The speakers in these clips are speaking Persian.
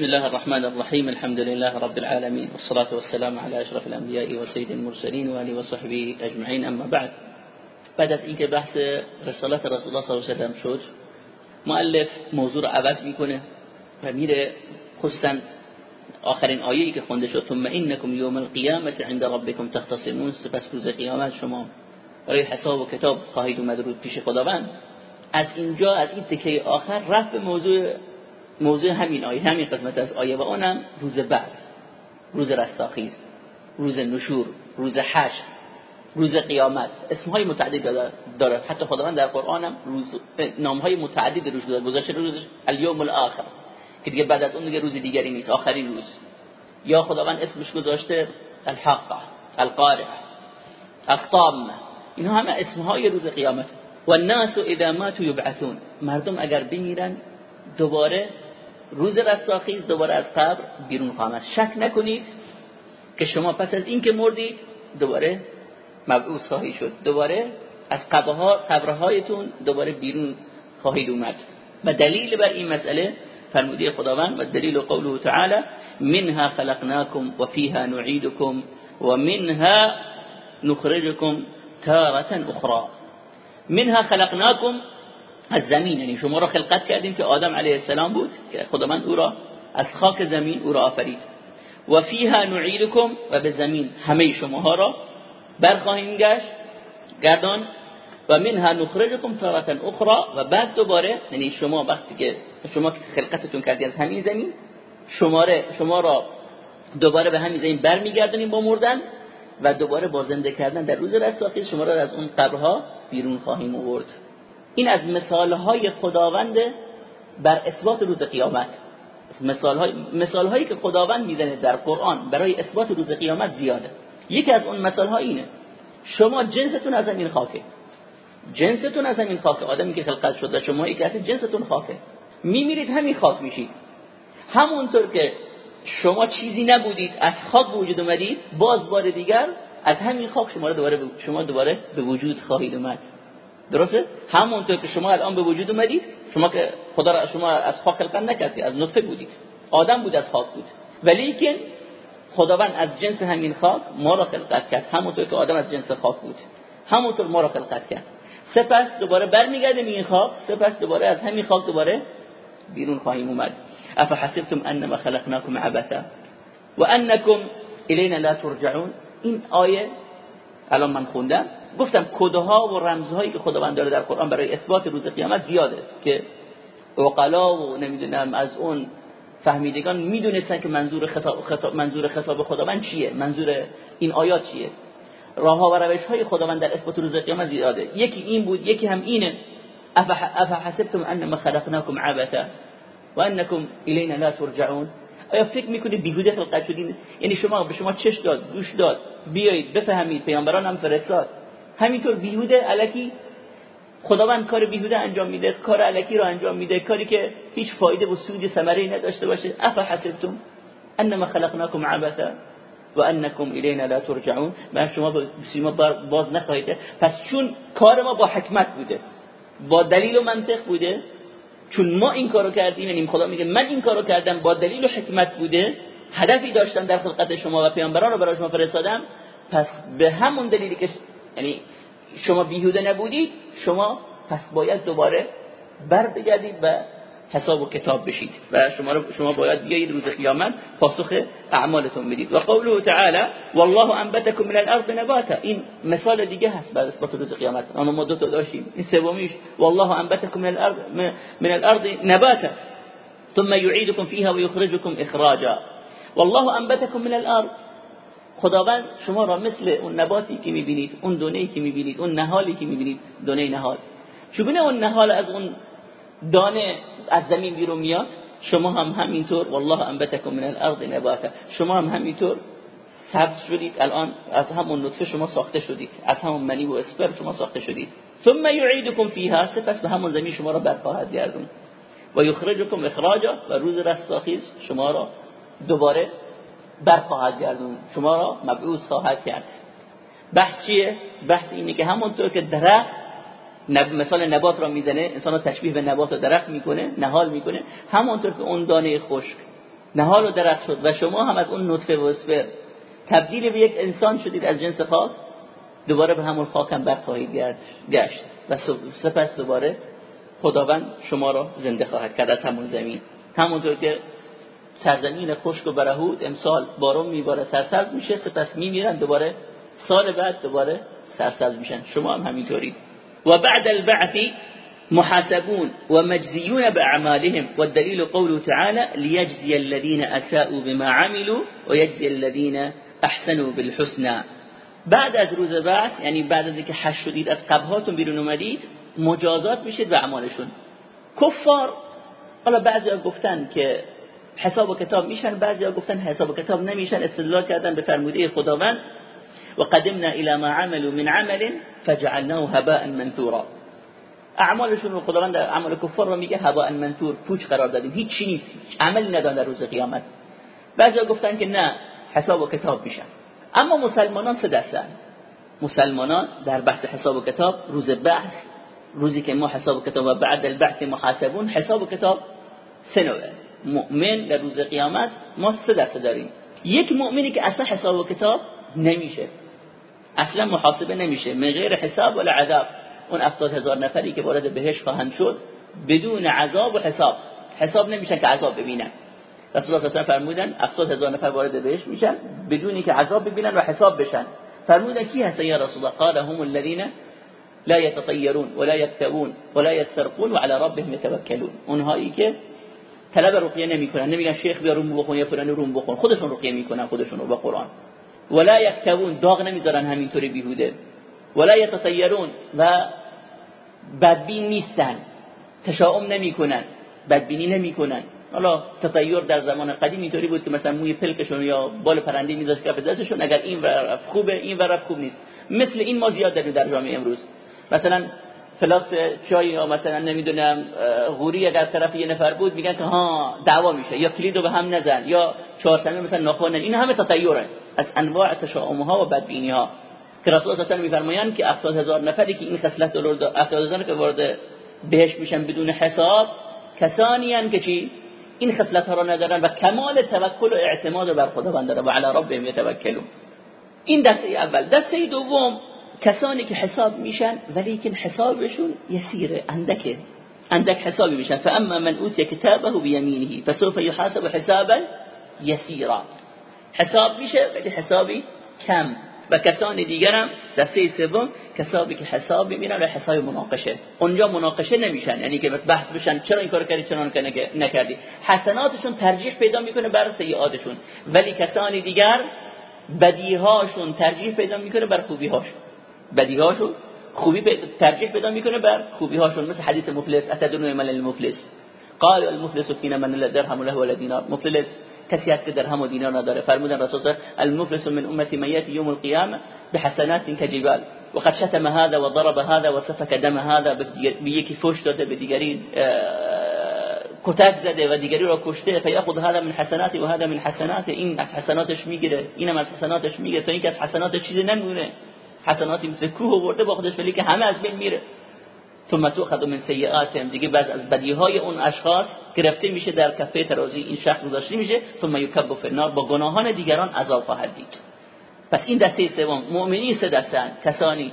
بسم الله الرحمن الرحيم الحمد لله رب العالمين والصلاة والسلام على أشرف الأنبياء وسيد المرسلين وآله وصحبه أجمعين أما بعد بعد از اینکه بحث رسالت رسول الله صلی الله علیه و شد مؤلف موضوع عوض می‌کنه و میره خصوصا آخرین آیه‌ای که خونده شد ثم انکم یوم القیامه عند ربکم تختصمون سپس روز قیامت شما برای حساب و کتاب خواهید اومد رو پیش خداوند از اینجا از این تکه آخر رفت به موضوع موضوع همین آیه همین قسمت از آیه و اونم روز بعث روز رستاخیز روز نشور روز حشر روز قیامت. اسمهای متعدد داره حتی خداوند در قرآن هم روز نامهای متعدد روش داره. گذاشته روز الیوم الاخر که دیگه بعد از اون دیگه روز دیگری نیست. آخرین روز. یا خداوند اسمش گذاشته الحق القارع الطامه اینها همه اسمهای روز قیامت. و الناس اذا ماتوا یبعثون. مردم اگر بمیرن دوباره روز رستاخیز دوباره از قبر بیرون خواهند شک نکنید که شما پس از اینکه مردید دوباره مبعوث خواهید شد. دوباره از قبرهایتون دوباره بیرون خواهید اومد. و دلیل بر این مسئله فرمودی خداوند و دلیل قوله تعالی منها خلقناكم وفيها نعيدكم ومنها نخرجكم تارة اخرى منها خلقناكم از زمین یعنی شما را خلقت کردیم که آدم علیه السلام بود که خداوند او را از خاک زمین او را آفرید. و فیها نعیدکم و به زمین همه شماها را برخواهیم گشت. گردان. و منها نخرجکم تارتا اخرى و بعد دوباره یعنی شما وقتی که شما خلقتتون کردی از همین زمین شماره شما را دوباره به همین زمین برمیگردونیم با مردن و دوباره با زنده کردن در روز رستاخیز شما را از اون قبرها بیرون خواهیم آورد. این از مثالهای خداوند بر اثبات روز قیامت. مثالهای مثالهایی که خداوند می‌زنه در قرآن برای اثبات روز قیامت زیاده. یکی از اون مثالها اینه. شما جنستون از زمین خاکه. جنستون از زمین خاکه. آدمی که خلقت شده شما یکی از جنستون خاکه. میمیرید همین خاک میشید. همونطور که شما چیزی نبودید از خاک وجود اومدید باز بار دیگر از همین خاک شما دوباره شما دوباره به وجود خواهید اومد. درسته؟ همونطور که شما الان به وجود اومدید شما که خدا را شما از خاک خلقت نکردید از نطفه بودید. آدم بود از خاک بود. ولی که خداوند از جنس همین خاک ما را خلقت کرد. همونطور که آدم از جنس خاک بود. همونطور ما را خلقت کرد. سپس دوباره برمیگردیم این خاک. سپس دوباره از همین خاک دوباره بیرون خواهیم اومد. افحسبتم انما خلقناكم عبثا وانكم الينا لا ترجعون. این آیه الان من خوندم. گفتم کده ها و رمزهایی که خداوند داره در قرآن برای اثبات روز قیامت زیاده که عقلا و نمی‌دونم از اون فهمیدگان می‌دونستن که منظور خطاب, خطاب منظور خطاب خداوند چیه منظور این آیات چیه. راه ها و روش های خداوند در اثبات روز قیامت زیاده. یکی این بود یکی هم اینه. افا حسبتم انما خلقناكم عبثا وانكم الينا لا ترجعون. آیا فکر می‌کنید بیهوده خلقت شدین؟ یعنی شما به شما چش داد گوش داد بیایید بفهمید پیامبران هم فرستاد. همینطور بیهوده علکی خداوند کار بیهوده انجام میده کار علکی رو انجام میده کاری که هیچ فایده و سودی ثمره نداشته باشه. افا حسبتم انما خلقناكم عبثا و انکم الینا لا ترجعون. من شما به باز نخواهید. پس چون کار ما با حکمت بوده با دلیل و منطق بوده چون ما این کارو کردیم یعنی خدا میگه من این کارو کردم با دلیل و حکمت بوده هدفی داشتم در خلقت شما و پیامبران رو برای شما فرستادم پس به همون دلیلی که یعنی شما بیهوده نبودید شما پس باید دوباره بر بگردید و حساب و کتاب بشید و شما شما باید بیایید روز قیامت پاسخ اعمالتون بدید. و قوله تعالی والله انبتکم من الارض نباتا. این مثال دیگه هست بعد اثبات روز قیامت. اما ما دو تا داشتیم. این سومیش والله انبتکم من الارض من الارض نباتا. ثم يعيدكم فيها ويخرجكم اخراجا. والله انبتكم من الارض. خداوند شما را مثل اون نباتی که می‌بینید اون دونه که می‌بینید اون نهالی که می‌بینید دونه نهال. چگونه اون نهال از اون دانه از زمین بیرون میاد؟ شما هم همینطور والله انبتکم من الارض نباتا. شما هم همینطور سبز شدید. الان از همون نطفه شما ساخته شدید. از همون منی و اسپر شما ساخته شدید. ثم يعيدكم فيها سپس به همون زمین شما را برخواهد گردون. و یخرجکم اخراجا و روز رستاخیز شما را دوباره برخواهد گردون شما را مبعوث خواهد کرد. بحث چیه؟ بحث اینه که همونطور که درخت نب... مثال نبات را می‌زنه انسان را تشبیه به نبات و درخت می‌کنه نهال می‌کنه. همونطور که اون دانه خشک نهال و درخت شد و شما هم از اون نطفه و اسپر تبدیل به یک انسان شدید از جنس خاک دوباره به همون خاک هم برخواهید گشت و سپس دوباره خداوند شما را زنده خواهد کرد از همون زمین. همونطور که سرزمین خشک و برهود امسال بارون میباره سرسبز میشه سپس میمیرن دوباره سال بعد دوباره سرسبز میشن. شما هم همینطوری و بعد البعث محاسبون ومجزيون بأعمالهم والدليل قوله تعالى ليجزي الذين أساءوا بما عملوا ويجزي الذين أحسنوا بالحسنى. بعد از روز بعث یعنی بعد از اینکه حش شدید از قبهاتون بیرون اومدید مجازات میشید به اعمالشون. کفار حالا بعضی گفتن که حساب و کتاب میشن بعضی ها گفتن حساب و کتاب نمیشن استدلال کردن به فرموده خداوند. و قدمنا الى ما عملوا من عمل فجعلناه هباء منثورا. اعمالشون رو خداوند اعمال کفار رو میگه هباء منثور پوچ قرار دادیم. هیچ چی نیست عملی ندارن در روز قیامت. بعضی گفتن که نه حساب و کتاب میشن. اما مسلمانان سه دستن؟ مسلمانان در بحث حساب و کتاب روز بحث روزی که ما حساب و کتاب و بعد البحث محاسبون حساب و کتاب سه نوعه. مؤمن در روز قیامت ما سه دسته داریم. یک مؤمنی که اصلا حساب و کتاب نمیشه. اصلا محاسبه نمیشه. من غیر حساب ولا عذاب. اون افتاد هزار نفری که وارد بهش خواهند شد بدون عذاب و حساب. حساب نمیشن که عذاب ببینن. رسول الله صلی فرمودن افتاد هزار نفر وارد بهش میشن بدونی که عذاب ببینن و حساب بشن. فرمودن کی هست یا رسول الله؟ قال هم الذين لا يتطيرون ولا يكتبون ولا يسترقون وعلى ربهم يتوكلون اونهایی که طلب رقیه نمی‌کنن. نمیگن شیخ بیا روم بخون یا فلان روم بخون. خودشون رقیه می‌کنن خودشون رو با قرآن. ولا یکتبون داغ نمی‌ذارن همینطوری بیهوده. ولا یتطیرون و بدبین نیستن. تشاؤم نمی‌کنن. بدبینی نمی‌کنن. حالا تطیر در زمان قدیم اینطوری بود که مثلا موی پلکشون یا بال پرنده میذاشت کف دستشون اگر این ورف خوبه این ورف خوب نیست. مثل این ما زیاد داریم در جامعه امروز. مثلا فلاس چای یا مثلا نمی‌دونم غوری اگر طرف یه نفر بود میگن که ها دعوا میشه یا کلیدو به هم نزن یا چهارشنبه مثلا ناخوان این همه تطیره از انواع تشاؤم ها و بدبینی ها که رسول الله که 70 هزار نفری که این خصلت رو 70 هزار که وارد بهش میشن بدون حساب کسانی که چی؟ این خصلت ها رو ندارن و کمال توکل و اعتماد بر خداوند و علی ربهم یتوکلون. این دسته اول. دسته دوم کسانی که حساب میشن ولی که حسابشون یسیره اندکه. اندک حسابی میشن. فاما من اوتی کتابه بیمینه فسوف يحاسب حسابا یسیرا حساب میشه ولی حسابی کم. و کسان دیگرم دسته سوم کسانی که حساب می‌بینن و حساب مناقشه. اونجا مناقشه نمیشن. یعنی که بس بحث بشن چرا این کارو کردی چرا نکردی. حسناتشون ترجیح پیدا می‌کنه بر سیئاتشون ولی کسانی دیگر بدیهاشون ترجیح پیدا می‌کنه بر خوبیهاشون. بدیهاشون خوبی ترجیح پیدا می‌کنه بر خوبیهاشون مثل حدیث مفلس اتدرون من المفلس. قال المفلس فينا من لا درهم له ولا دينار مفلس کسی هست که درهم و دینار نداره. فرمودن رسول المفلس من امتی من یاتی یوم القیامه بحسنات كجبال وقد شتم هذا وضرب هذا وسفك دم هذا به یکی فوش داده به دیگری کتک زده و دیگری را کشته. فیاخذ هذا من حسناتی و هذا من حسنات این از حسناتش می‌گیره. اینم از حسناتش می‌گیره. تا اینکه از حسناتش چیزی نمونه. حسناتی مثل کوه برده با خودش ولی که همه از بین میره. ثم تؤخذ من سیئاتهم. دیگه بعد از بدیهای اون اشخاص گرفته میشه در کفه ترازی این شخص گذاشته میشه. ثم یکب فی با گناهان دیگران عذاب خواهد دید. پس این دسته سوم. مؤمنین سه دسته کسانی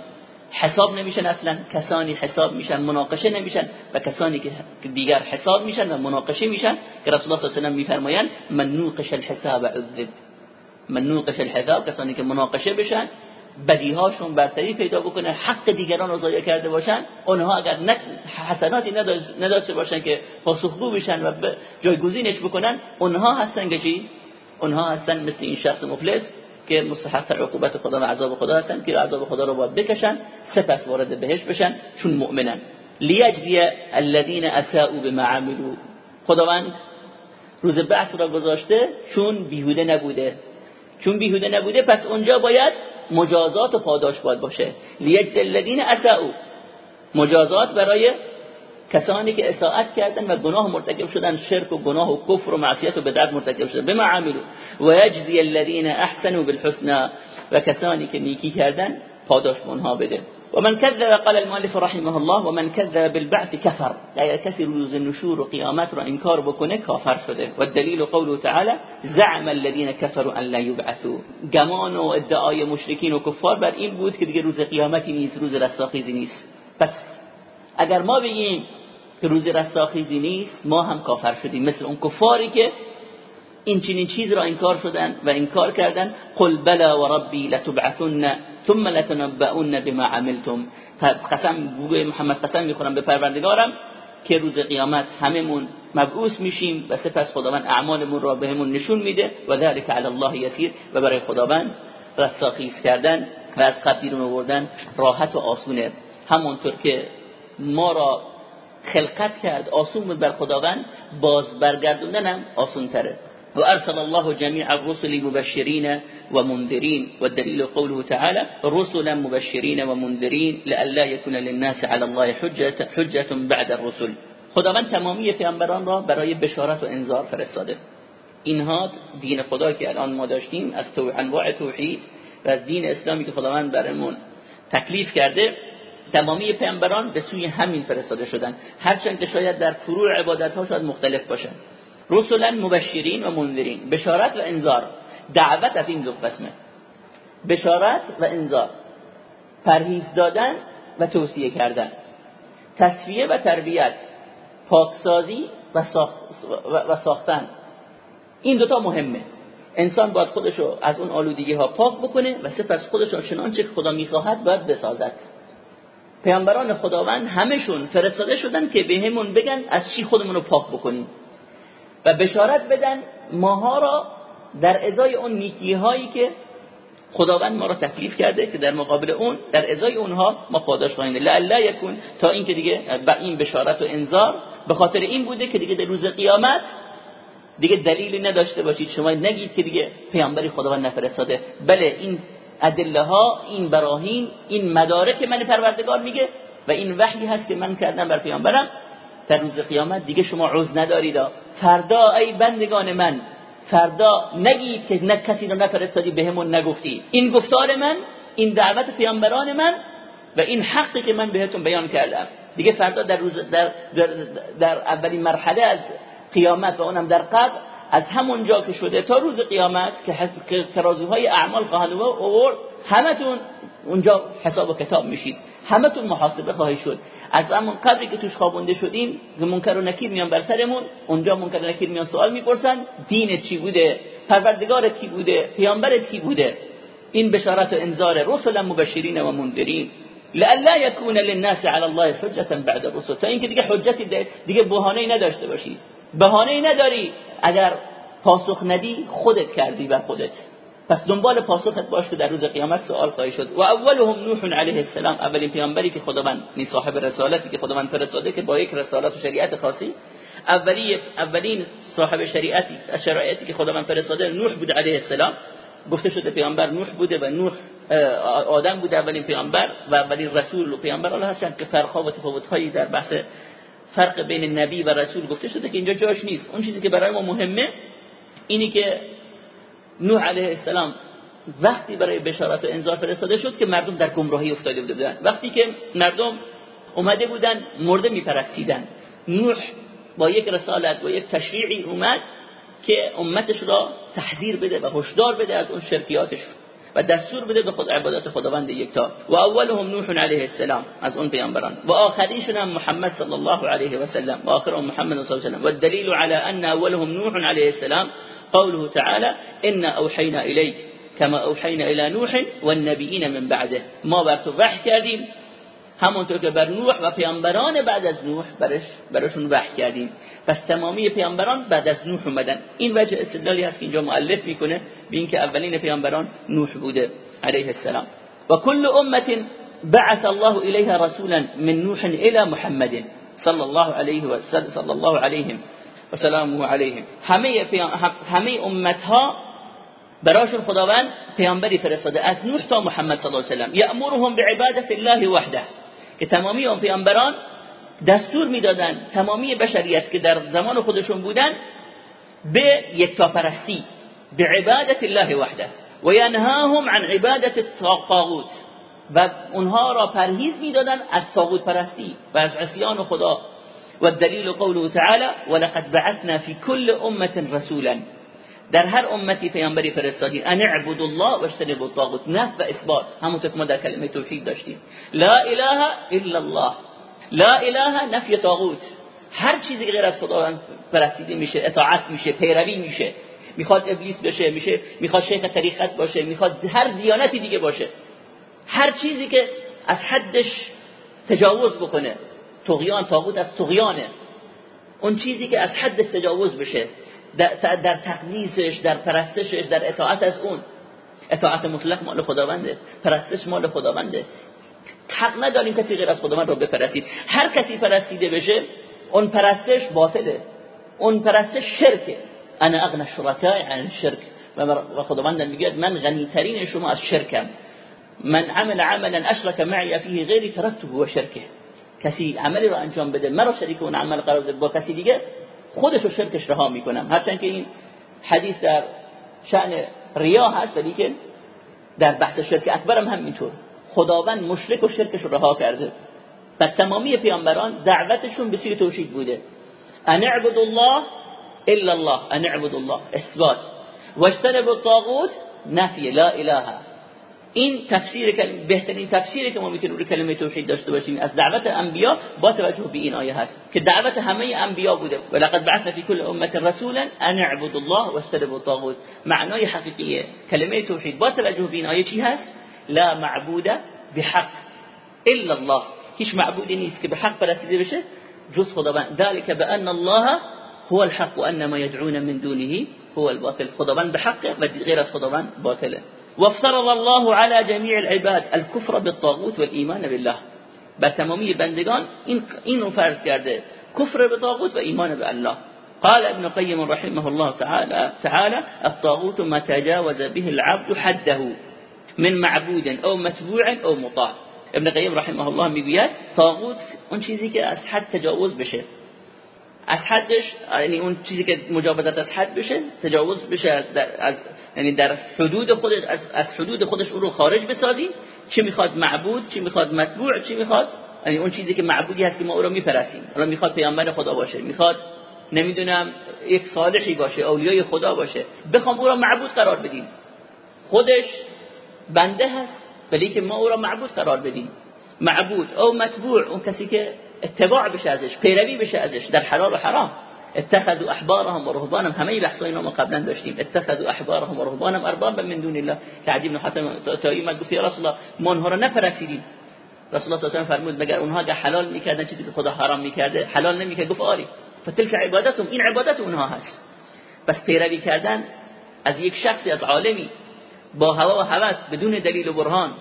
حساب نمیشن اصلا. کسانی حساب میشن مناقشه نمیشن و کسانی که دیگر حساب میشن و مناقشه میشن که رسول الله صلی الله علیه و میفرمایند من نوقش الحساب عذب. من نوقش الحساب. کسانی که مناقشه بشن بدیهاشون برتری پیدا بکنه حق دیگران رو ضایع کرده باشن اونها اگر حسناتی نداشته باشن که پاسخگو بشن و جایگزینش بکنن اونها هستن که چی؟ اونها هستن مثل این شخص مفلس که مستحق عقوبت خدا و عذاب خدا هستن که عذاب خدا رو باید بکشن سپس وارد بهش بشن چون مؤمنن. لیجزی الذین اساءوا بما عملوا. خداوند روز بحث را گذاشته چون بیهوده نبوده. چون بیهوده نبوده پس اونجا باید مجازات و پاداش باید باشه. لیجز الذین اساءوا مجازات برای کسانی که اساءت کردن و گناه مرتکب شدن شرک و گناه و کفر و معصیت و بدعت مرتکب شدن. بما عملوا. و یجزی الذین احسنوا بالحسنى. و کسانی که نیکی کردن پاداش به اونها بده. و من کذب قال المؤلف رحمه الله و من کذب بالبعث کفر اگر کسی روز نشور و قیامت را انکار بکنه کافر شده. و دلیل قوله تعالی زعم الذين كفروا ان لا يبعثوا گمان و ادعای مشرکین و کفار بر این بود که دیگه روز قیامتی نیست روز رستاخیزی نیست. پس اگر ما بگیم که روز رستاخیزی نیست ما هم کافر شدیم. مثل اون کفاری که این چنین چیز را انکار شدن و انکار کردن قل بلا و ربی لتبعثن. ثم لتنبؤن بما عملتم. قسم گوی محمد قسم می‌خورم به پروردگارم که روز قیامت هممون مبعوث میشیم و سپس خداوند اعمالمون را بهمون نشون میده و ذلك علی الله یسیر و برای خداوند رستاخیز کردن و از قبل بیرون آوردن راحت و آسونه. همونطور که ما را خلقت کرد آسون بر خداوند باز برگردوندن هم آسون تره وأرسل الله جميع الرسل مبشرين ومنذرين والدليل قوله تعالى رسلا مبشرين ومنذرين لئلا يكون للناس على الله حجة, حجة بعد الرسل. خداوند تمامی پیامبران را برای بشارت و انذار فرستاده. اینها دین خدا که الان ما داشتیم از تو انواع توحید و از دین اسلامی که خداوند برامون تکلیف کرده تمامی پیامبران به سوی همین فرستاده شدن. هرچند که شاید در فروع عبادت ها شاید مختلف باشن. رسلا مبشرین و منذرین. بشارت و انذار. دعوت از این دو قسمه بشارت و انذار. پرهیز دادن و توصیه کردن. تصفیه و تربیت. پاکسازی و, و ساختن. این دوتا مهمه. انسان باید خودشو از اون آلودگی ها پاک بکنه و سپس خودشو چنانچه که خدا می‌خواهد باید بسازد. پیامبران خداوند همشون فرستاده شدن که بهمون بگن از چی خودمون رو پاک بکنیم. و بشارت بدن ماها را در ازای اون نیکی هایی که خداوند ما را تکلیف کرده که در مقابل اون در ازای اونها ما پاداش خواهیم لا یکون تا اینکه دیگه با این بشارت و انذار به خاطر این بوده که دیگه در روز قیامت دیگه دلیلی نداشته باشید. شما نگید که دیگه پیامبری خداوند نفرستاده. بله این ادله ها این براهین این مدارک من پروردگار میگه و این وحی هست که من کردم بر پیامبرم. در روز قیامت دیگه شما عذر ندارید فردا ای بندگان من فردا نگید که نه کسی رو نفرستادی بهمون نگفتی. این گفتار من این دعوت پیامبران من و این حقی که من بهتون بیان کردم. دیگه فردا در روز در, در, در اولین مرحله از قیامت و اونم در قبر از همون جا که شده تا روز قیامت که ترازوهای اعمال خواهد همه همتون اونجا حساب و کتاب میشید. همتون محاسبه خواهی شد. از همون قدری که توش خوابونده شدیم که منکر و نکیر میان بر سرمون اونجا منکر و نکیر میان سوال می‌پرسن دین چی بوده؟ پروردگار کی بوده؟ پیامبر کی بوده؟ این بشارت و انذار رسلا مبشرین و منذرین. لالا یکون للناس علی الله حجه بعد الرسل. تا اینکه دیگه حجتی دیگه بهانه نداشته باشی بهانه نداری. اگر پاسخ ندی خودت کردی بر خودت. پس دنبال پاسخت باش که در روز قیامت سوال خواهی شد. و اولهم نوح علیه السلام اولین پیامبری که خداوند نی صاحب رسالتی که خداوند فرستاده که با یک رسالت و شریعت خاصی اولی اولین صاحب شریعتی شرایطی که خداوند فرستاده نوح بود علیه السلام. گفته شده پیامبر نوح بوده و نوح آدم بوده اولین پیامبر و اولین رسول و پیامبر. الله هرچند که فرقا و تفاوت‌هایی در بحث فرق بین نبی و رسول گفته شده که اینجا جاش نیست. اون چیزی که برای ما مهمه اینی که نوح علیه السلام وقتی برای بشارت و انذار فرستاده شد که مردم در گمراهی افتاده بودن. وقتی که مردم اومده بودن مرده میپرستیدن. نوح با یک رسالت و یک تشریعی اومد که امتش را تحذیر بده و هشدار بده از اون شرکیاتش. و دستور بده به خود عبادت خداوند یکتا. و اولهم نوح علیه السلام از اون پیامبران. و آخریشون هم محمد صلی الله علیه و سلم و آخرهم محمد صلی الله علیه و سلم. و الدلیل على ان اولهم نوح علیه السلام قوله تعالى إن أوحينا إليك كما أوحينا إلى نوح والنبيين من بعده. ما بر تو وحی کردیم همونطور که بر نوح و پیامبران بعد از نوح برش براشون وحی کردیم. پس تمامی پیامبران بعد از نوح اومدن. این وجه استدلالی هست که اینجا مؤلف می‌کنه به اینکه اولین پیامبران نوح بوده علیه السلام. و کل امه بعث الله الیها رسولا من نوح الى محمد صلی الله علیه و صلی الله علیهم و سلامه علیهم همه همه امت ها براشون خداوند پیامبری فرستاده از نوح تا محمد صلی الله علیه و سلم. یامرهم بعبادت الله وحده. که تمامی اون پیامبران دستور می‌دادن تمامی بشریت که در زمان خودشون بودن به به عبادت الله وحده. و ینهاهم عن عبادت الطاغوت. و اونها را پرهیز می‌دادن از طاغوت پرستی و از عصیان خدا. و دلیل قوله تعالی ولقد بعثنا في كل امه رسولا. در هر امتی پیامبری فرستادیم ان اعبدوا الله واجتنبوا الطاغوت. نف و اثبات. همونطور که ما در کلمه توحید داشتیم. لا اله الا الله. لا اله نفی طاغوت. هر چیزی غیر از خداوند پرستیده میشه اطاعت میشه پیروی میشه. می‌خواد ابلیس بشه میشه می‌خواد شیخ طریقت باشه می‌خواد هر دیانتی دیگه باشه. هر چیزی که از حدش تجاوز بکنه. طغیان طاغوت از طغیانه. اون چیزی که از حد تجاوز بشه. در, در تقدیسش در پرستشش در اطاعت از اون. اطاعت مطلق مال خداونده. پرستش مال خداونده. حق نداریم کسی غیر از خداوند رو بپرستید. هر کسی پرستیده بشه اون پرستش باطله. اون پرستش شرکه. انا اغنى الشركاء عن الشرك و خداوند میگه من غنی ترین شما از شرکم. من عمل عملا اشرك معي فيه غيري تركته و شرکه کسی عملی رو انجام بده مرا شریک اون عمل قرار بده. با کسی دیگه خودش رو شرکش رها می‌کنم. هرچند که این حدیث در شأن ریا هست ولی که در بحث شرک اکبر هم همینطور. خداوند مشرک و شرکش رها کرده. پس تمامی پیامبران دعوتشون به سوی توحید بوده. ان اعبد الله الا الله. ان اعبد الله. اثبات. واجتنب الطاغوت نفی. لا اله. این تفسیر بهترین تفسیری که ما می‌تونیم روی کلمه توحید داشته باشیم از دعوت انبیا با توجه به این آیه هست که دعوت همه انبیا بوده. ولقد بعثنا فی کل امه رسولا ان اعبدوا الله واجتنبوا الطاغوت. معنای حقیقی کلمه توحید با توجه به این آیه چی هست؟ لا معبود بحق الا الله. هیچ معبودی نیست که به حق پرستیده بشه جز خداوند. ذلك بان الله هو الحق وان ما يدعون من دونه هو الباطل. خداوند به حق و غیر از خداوند باطله. وافترض الله على جميع العباد الكفر بالطاغوت والإيمان بالله. بر تمامی بندگان این اینو فرض کرده. کفر به طاغوت و ایمان به الله. قال ابن قيم رحمه الله تعالى تعالى الطاغوت ما تجاوز به العبد حده من معبود او متبوع او مطاع. ابن قیم رحمه الله می‌گوید طاغوت اون چیزی که از حد تجاوز بشه. از حدش یعنی اون چیزی که مجاوزت از حد بشه تجاوز بشه از یعنی در حدود خودش از, از حدود خودش او رو خارج بسازیم چی می‌خواد معبود چی می‌خواد متبوع چی می‌خواد؟ یعنی اون چیزی که معبودی هست که ما او رو میپرستیم. حالا می‌خواد پیامبر خدا باشه می‌خواد نمی‌دونم یک صالحی باشه اولیای خدا باشه. بخوام او را معبود قرار بدیم. خودش بنده هست ولی که ما او را معبود قرار بدیم. معبود او متبوع اون کسی که اتباع بشه ازش پیروی بشه ازش در حلال و حرام. اتخذوا احبارهم و رهبانهم همه بحث اینا ما قبلا داشتیم. اتخذوا احبارهم و رهبانهم اربابا من دون الله. که عدی بن حاتم تایی ما گفت یا رسول الله ما اونها رو نپرسیدیم. رسول الله صلی الله علیه و فرمود مگر اونها اگه حلال می‌کردن چیزی که خدا حرام می‌کرده حلال نمی‌کرد؟ گفت آری. فتلك عبادتهم این عبادت اونها هست. بس پیروی کردن از یک شخصی از عالمی با هوا و هوس بدون دلیل و برهان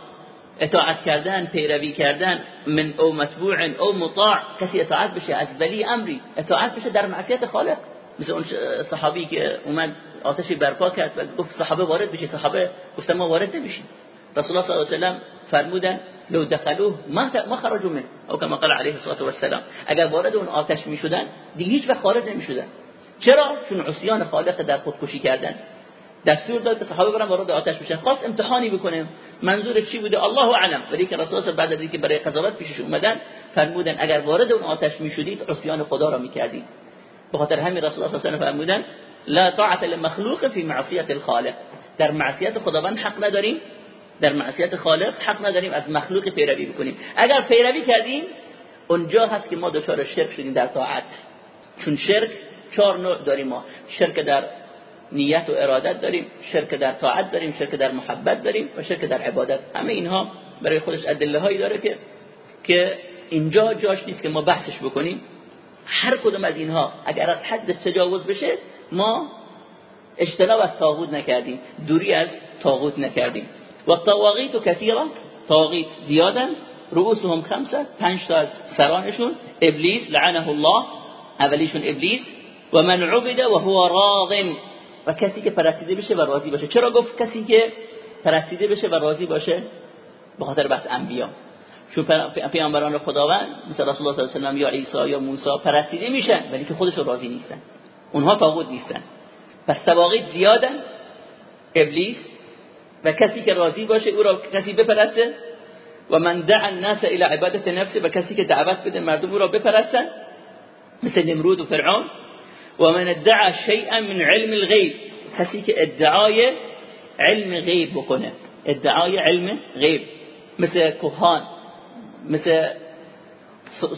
اطاعت کردن پیروی کردن من او متبوع او مطاع کسی اطاعت بشه از ولی امری. اطاعت بشه در معصیت خالق. مثل اون صحابی که اومد آتشی برپا کرد و گفت صحابه وارد بشه صحابه گفتن ما وارد نمیشیم. رسول الله صلی الله علیه و سلم فرمودن لو دخلوه ما ما خرجوا منه. او كما قال عليه الصلاه والسلام. اگر وارد اون آتش می‌شدن دیگه هیچ وقت خارج نمی‌شدن. چرا؟ چون عصیان خالق در خودکشی کردن. دستور داد که صحابه برن وارد آتش بشن. خاص امتحانی بکنه. منظور چی بوده؟ الله اعلم. ولی که رسول بعد از اینکه برای قضاوت پیشش اومدن فرمودن اگر وارد اون آتش می‌شدید عصیان خدا را می‌کردید. به خاطر همین رسول الله صلی الله علیه فرمودن لا طاعت لمخلوق فی معصیت الخالق. در معصیت خداوند حق نداریم. در معصیت خالق حق نداریم. از مخلوق پیروی بکنیم. اگر پیروی کردیم اونجا هست که ما دچار شرک شدیم در طاعت. چون شرک چهار نوع داریم ما. شرک در نیت و ارادت داریم شرک در طاعت داریم شرک در محبت داریم و شرک در عبادت. همه اینها برای خودش ادله هایی داره که که اینجا جاش نیست که ما بحثش بکنیم. هر کدوم از اینها اگر از حد تجاوز بشه ما اجتناب از طاغوت نکردیم دوری از طاغوت نکردیم. و طواغیت کثیرا طاغیت زیادن رؤوسهم خمسه پنج تا از سرانشون ابلیس لعنه الله اولیشون ابلیس و من عبد و هو راض. و کسی که پرستیده بشه و راضی باشه. چرا گفت کسی که پرستیده بشه و راضی باشه؟ به خاطر بس انبیا. چون پیامبران خداوند مثل رسول الله صلی الله علیه و یا عیسی یا موسی پرستیده میشن ولی که خودشون راضی نیستن. اونها طاغوت نیستن. پس تواقید زیادن ابلیس و کسی که راضی باشه او را کسی بپرسته و من دعا الناس الى عبادت نفسه و کسی که دعوت بده مردم او را بپرستن مثل نمرود و فرعون و من ادعا شیئا من علم الغیب کسی که ادعای علم غیب بکنه ادعای علم غیب مثل کهان مثل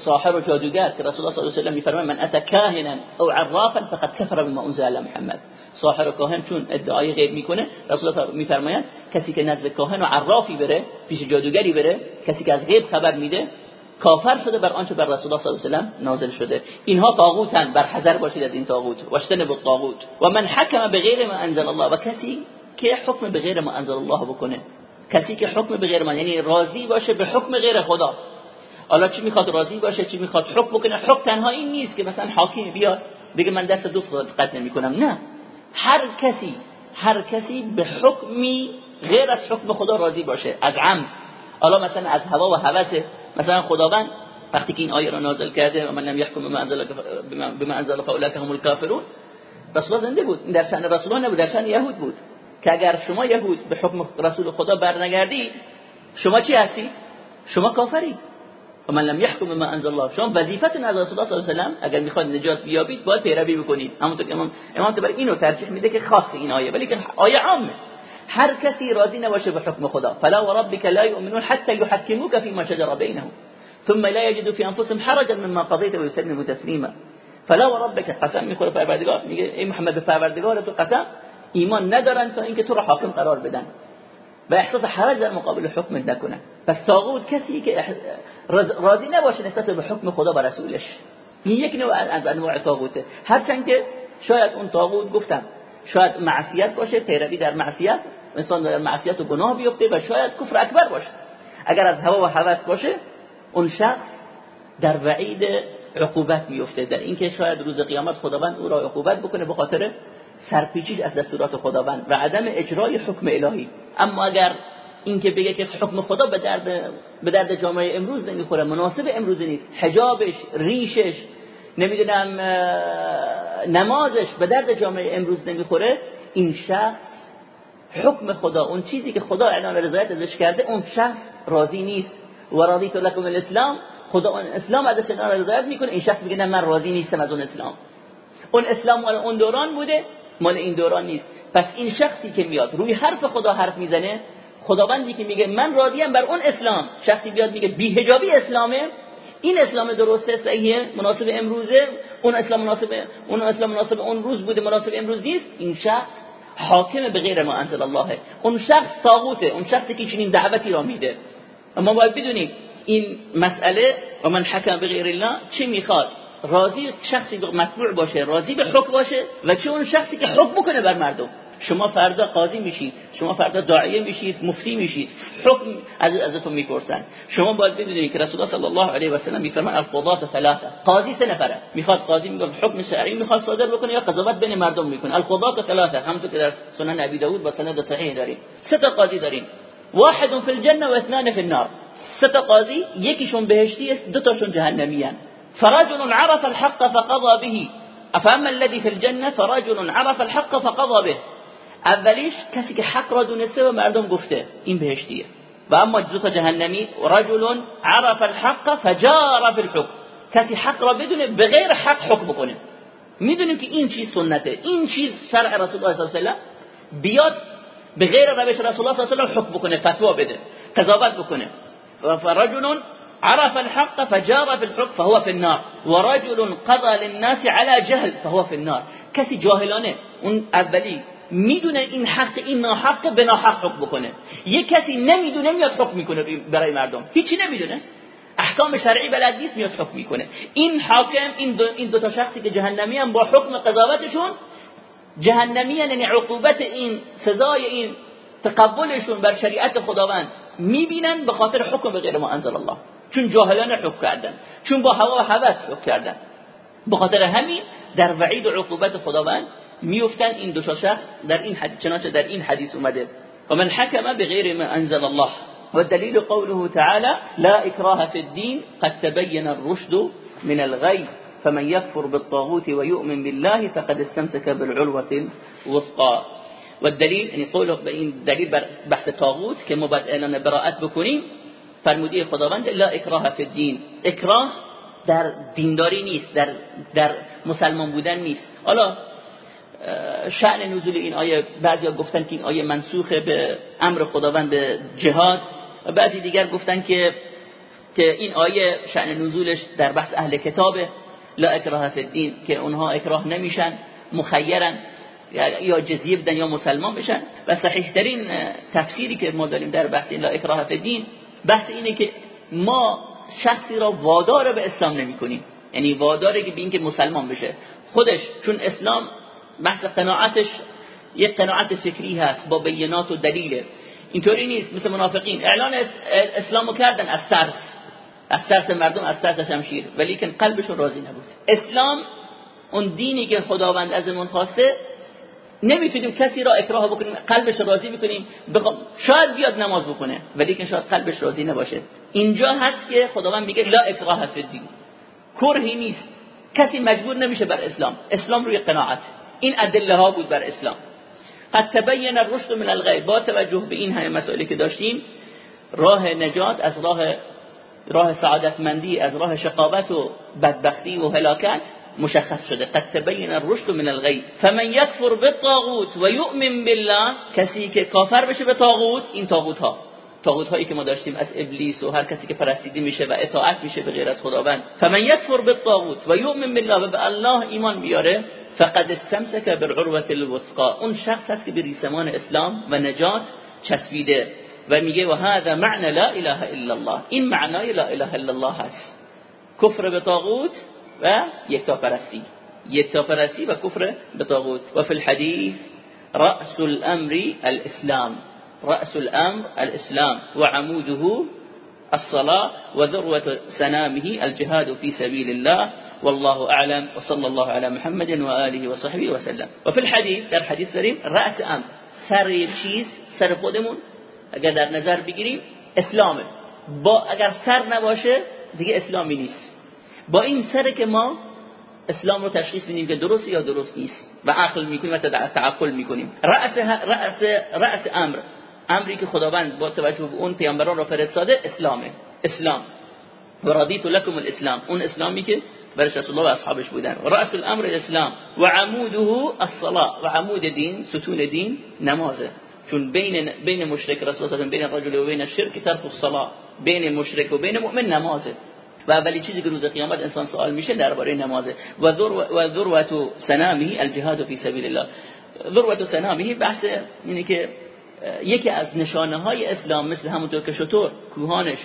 صاحب جادوگر که رسول الله صلی الله علیه و سلم میفرماید من اتى کاهنا او عرافا فقد كفر بما انزل محمد. ساحر کاهن چون ادعای غیب می‌کنه رسول الله میفرمایند کسی که نزد کاهن و عرافی بره پیش جادوگری بره کسی که از غیب خبر میده کافر شده بر آنچه بر رسول الله صلی الله علیه و سلم نازل شده. اینها طاغوتن بر حذر باشید از این طاغوت. واجتنبوا الطاغوت. و من حکم بغیر ما انزل الله. و کسی که حکم بغیر ما انزل الله بکنه. کسی که حکم بغیر ما یعنی راضی باشه به حکم غیر خدا. حالا چی می‌خواد راضی باشه چی می‌خواد حکم بکنه؟ حکم تنها این نیست که مثلا حاکم بیاد بگه من دست دوست قد نمی‌کنم. نه. هر کسی هر کسی به حکمی غیر از حکم خدا راضی باشه. از عمد. حالا مثلا از هوا و هوس مثلا خداوند وقتی که این آیه را نازل کرده و من لم يحكم بما انزل فاولئک هم الكافرون رسول زنده بود. این در شأن رسول نبود در شأن یهود بود. که اگر شما یهود به حکم رسول خدا برنگردید شما چی هستی شما کافرید. و من لم يحكم بما انزل الله. شما وظیفتون از رسول الله صلی الله علیه و اگر می‌خواد نجات بیابید باید پیروی بکنید. همونطور که امام امام تبری اینو ترجیح میده که خاص این آیه ولی که آیه عامه. هر کسی راضی نباشه به حکم خدا. فلا وربك لا يؤمنون حتى يحكموك فيما شجر بينهم ثم لا يجدوا في انفسهم حرجا مما قضيت ويسلموا تسليما فلا وربك قسم می‌خوره پروردگار. میگه ای محمد به پروردگار تو قسم ایمان ندارن تا اینکه تو را حاکم قرار بدن. و احساس حرج در مقابل حکم نکنن. پس طاغوت کسی که راضی نباشه نسبت به حکم خدا و رسولش. این یک نوع از انواع طاغوته. هرچند که شاید اون طاغوت گفتم شاید معصیت باشه پیروی در معصیت انسان در معصیت و گناه بیفته و شاید کفر اکبر باشه. اگر از هوا و هوس باشه اون شخص در وعید عقوبت میفته در اینکه شاید روز قیامت خداوند او را عقوبت بکنه به خاطر سرپیچیش از دستورات خداوند و عدم اجرای حکم الهی. اما اگر اینکه بگه که حکم خدا به درد به درد جامعه امروز نمی‌خوره مناسب امروز نیست حجابش ریشش نمی‌دونم نمازش به درد جامعه امروز نمی‌خوره این شخص حکم خدا اون چیزی که خدا اعلان رضایت ازش کرده اون شخص راضی نیست. و راضیت لكم الاسلام خدا اون اسلام ازش اعلان رضایت می‌کنه. این شخص میگه نه من راضی نیستم از اون اسلام. اون اسلام مال اون دوران بوده مال این دوران نیست. پس این شخصی که میاد روی حرف خدا حرف می‌زنه خداوندی که میگه من راضیم بر اون اسلام شخصی بیاد میگه بیهجابی اسلامه این اسلام درسته صحیحه مناسب امروزه اون اسلام مناسب اون اسلام مناسب اون روز بوده مناسب امروز نیست. این شخص حاکم به غیر ما انزل الله. اون شخص طاغوته اون شخصی که چنین دعوتی را میده. اما باید بدونید این مسئله و من حکم به غیر الله چه می‌خواد؟ راضی شخصی مطبوع باشه راضی به حکم باشه و چه اون شخصی که حکم بکنه بر مردم؟ شما فردا قاضی میشید شما فردا داعیه میشید مفتی میشید. حکم از ازتون می‌پرسن. شما باید بدونید که رسول الله صلی الله علیه و سلم میفرمان القضات ثلاثه قاضی سه نفره. می‌خواد قاضی میگه حکم شرعی می‌خواد صادر بکنه یا قضاوت بین مردم می‌کنه. القضات ثلاثه همونطور که در سنن ابی داود با سند صحیح داریم. سه تا قاضی داریم. واحد فی الجنه و اثنان فی النار. سه تا قاضی یکیشون بهشتی است دو تاشون جهنمی فرجل عرف الحق فقضى به. افاما الذي في الجنه فرجل عرف الحق فقضى به. اولیش کسی که حق را دونسته و مردم گفته این بهشتیه و اما دو تا جهنمی رجل عرف الحق فجار في الحكم کسی حق را بدونه به غیر حق حکم بکنه. می‌دونیم که این چیز سنته. این چیز شرع رسول الله صلی الله علیه و بیاد به غیر روش رسول الله صلی الله علیه و حکم بکنه فتوا بده قضاوت بکنه. فرجل عرف الحق فجار في الحكم فهو في النار. ورجل قضى للناس على جهل فهو في النار. کسی جاهلانه اون اولی می‌دونه این حق این ناحق به ناحق حکم بکنه. یه کسی نمی‌دونه میاد حکم می‌کنه برای مردم. هیچی نمی‌دونه. احکام شرعی بلد نیست میاد حکم می‌کنه. این حاکم این دو, این دو تا شخصی که جهنمی هم با حکم قضاوتشون جهنمی یعنی عقوبت این سزای این تقبلشون بر شریعت خداوند می‌بینن به خاطر حکم غیر ما انزل الله. چون جاهلانه حکم کردن. چون با هوا و هوس حکم کردن. به خاطر همین در وعید و عقوبت خداوند میفتن این دو شخص در این حدیث چنانچه در این حدیث اومده. و من حکم بغیر ما انزل الله. والدليل قوله تعالى لا إكراه في الدين قد تبين الرشد من الغي فمن يكفر بالطاغوت ويؤمن بالله فقد استمسك بالعروة الوثقى. والدليل يعني قوله این دلیل بر بحث طاغوت که ما باید اعلان براءت بکنیم فرمودی خداوند لا اکراه فی الدین. اکراه در دینداری نیست در در مسلمان بودن نیست. حالا شأن نزول این آیه بعضیا گفتن که این آیه منسوخه به امر خداوند جهاد و بعضی دیگر گفتن که که این آیه شأن نزولش در بحث اهل کتابه. لا اکراه فی که اونها اکراه نمیشن مخیرن یا جزیه بدن یا مسلمان بشن. و صحیح ترین تفسیری که ما داریم در بحث لا اکراه فی بحث اینه که ما شخصی را وادار به اسلام نمی کنیم یعنی واداره که به که مسلمان بشه. خودش چون اسلام بحث قناعتش یک قناعت فکری هست با بینات و دلیل. اینطوری نیست مثل منافقین. اعلان اسلامو کردن از ترس. از ترس مردم از ترس شمشیر. ولی که قلبشون راضی نبود. اسلام اون دینی که خداوند ازمون خواسته نمی‌تونیم کسی را اکراه بکنیم قلبش راضی بکنیم شاید بیاد نماز بکنه ولی که شاید قلبش راضی نباشه. اینجا هست که خداوند میگه لا اکراه فی الدین. کرهی نیست. کسی مجبور نمیشه بر اسلام. اسلام روی قناعت. این ادله ها بود بر اسلام. قد تبین الرشد من الغی با توجه به این همه مسائلی که داشتیم راه نجات از راه راه سعادتمندی از راه شقاوت و بدبختی و هلاکت مشخص شده. قد تبین الرشد من الغی فمن یکفر بالطاغوت و یؤمن بالله کسی که کافر بشه به طاغوت این طاغوت ها طاغوت هایی که ما داشتیم از ابلیس و هر کسی که پرستیده میشه و اطاعت میشه به غیر از خداوند. فمن یکفر بالطاغوت و یؤمن بالله و به الله ایمان بیاره فقد استمسك بالعروه الوثقا اون شخص هست که به ریسمان اسلام و نجات چسبیده و میگه و هذا معنى لا اله الا الله. این معنای لا اله الا الله هست. کفر به طاغوت و یکتاپرستی. یکتاپرستی و کفر به طاغوت. و فی الحديث رأس الامر الاسلام. رأس الامر الاسلام. وعموده الصلاة وذروة سنامه الجهاد في سبيل الله. والله أعلم. وصلى الله على محمد وآله وصحبه وسلم. وفي الحديث در حديث سریم رأس امر سر چیز سر خودمون؟ اگر در نظر بگیریم اسلامه. با اگر سر نباشه دیگه اسلامی نیست. با این سر که ما اسلام رو تشخیص میدیم که درست یا درست نیست. و عقل می‌کنیم و تعقل می‌کنیم. رأس, رأس, رأس امر. امری که خداوند با توجه به اون پیامبران را فرستاده اسلامه. اسلام. و رضیت لكم الاسلام. اون اسلامی که برش رسول الله و اصحابش بودن. و رأس الامر الاسلام. و عموده الصلاه و عمود دین ستون دین نمازه. چون بین بین مشرک رسول الله بین رجل و بین الشرك ترک الصلاه بین مشرک و بین مؤمن نمازه. و اولی چیزی که روز قیامت انسان سوال میشه درباره نمازه. و ذروه سنامه الجهاد فی سبیل الله. ذروه سنامه بحث اینه که یکی از نشانه های اسلام مثل همونطور که شطور کوهانش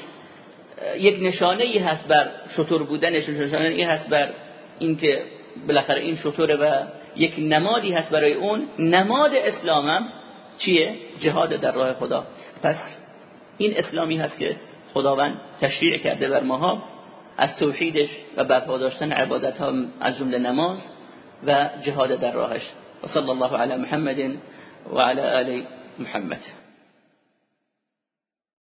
یک نشانه ای هست بر شطور بودنش نشانه ای هست بر اینکه بالاخره این شطوره و یک نمادی هست برای اون. نماد اسلامم چیه؟ جهاد در راه خدا. پس این اسلامی هست که خداوند تشریع کرده بر ماها از توحیدش و برپا داشتن عبادت ها از جمله نماز و جهاد در راهش. و صلی الله علی محمد و علی آل محمد.